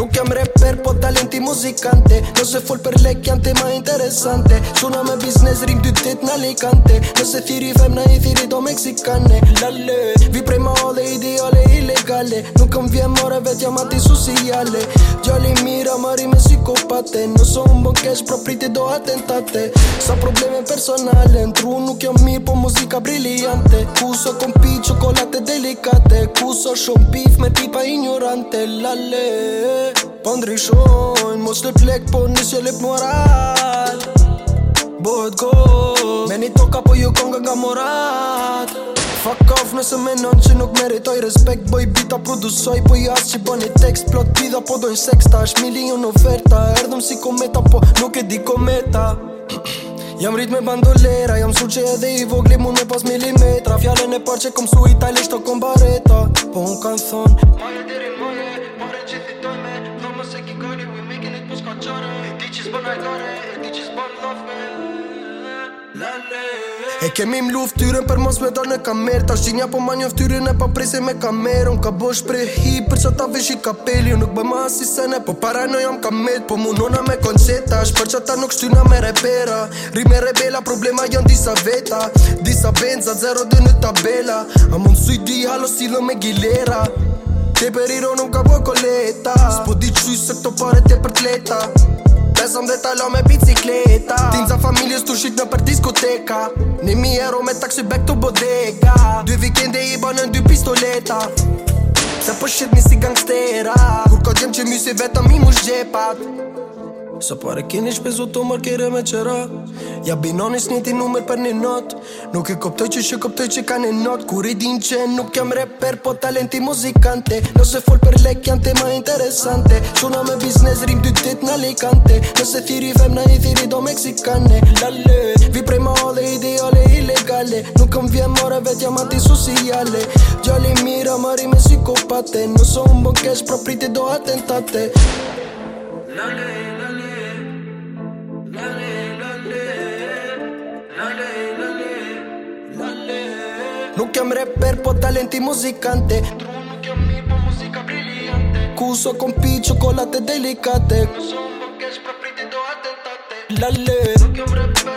Tu che mi rapper, talenti muzikante Nëse fol për lek janë tema interesante Suna me business rim dy dit në Alicante se thiri fem në i thiri do Meksikane Lale, vi prej ma ole i di dale Nuk kom vjen more vet jam ati su si jale Gjalli mira mari me si kopate Në so më bën kesh pra do atentate Sa probleme personale Në tru nuk jam mirë po muzika brilliante Ku so kom pi qokolate delikate Ku so shumë pif me tipa ignorante Lale Po ndryshojnë Mos le plek po nisje le moral Bohet go Me një toka po ju konga nga morat Fuck off nëse menon që nuk meritoj respekt Boj bita produsoj, po jas që e tekst Plot pida po dojnë seks, ta është milion oferta Erdhëm si kometa, po nuk e di kometa Jam rrit me bandolera, jam su që edhe i vogli mund pas milimetra Fjale e parë që kom su i tajle shto kom bareta Po unë kanë thonë Maje diri maje, pare që ti tojme Tho më se ki we making it po s'ka qare Dicis ti që Dicis ajgare, love me E kemi më luft tyren për mos me do në kamer Ta shqinja po ma njof e pa prese me kamer Unë ka bosh pre hi për që ta vesh i kapeli Unë nuk bëma si sene po para në jam kamet Po mu nona me konceta Shë për që ta nuk shtyna me repera Ri me rebela, problema janë disa veta Disa benza, 0-2 në tabela A mund sui di halo silo me gilera Te per i ronu ka bo koleta Spo di qysë se këto pare te për tleta Besëm dhe talo me bicikleta Tim za familjes të shqit në për diskoteka Nimi euro me taksi back to bodega Dy vikende i në dy pistoleta Se për po shqit mi si gangstera Kur ka gjem që mjësi vetëm i mu shgjepat Sa pare kini shpezu të mërë kire me qëra Ja binonis ish një ti numër për një not Nuk i koptoj që shë koptoj që ka një not Kur i din që nuk jam reper po talenti muzikante Nëse fol për lek janë te ma interesante Quna me biznes rim dy tit në likante Nëse thiri vem në i thiri do meksikane Lale, vi prej ma ode ideale ilegale Nuk këm vje mëre vet jam ati sociale Gjali mira marime me psikopate Nëse unë bën kesh pro do atentate Non che am rapper po' talenti musicante Truno che mi po' musica brillante Cuso con pi cioccolate delicate Non sono che spropriete do attentate La lei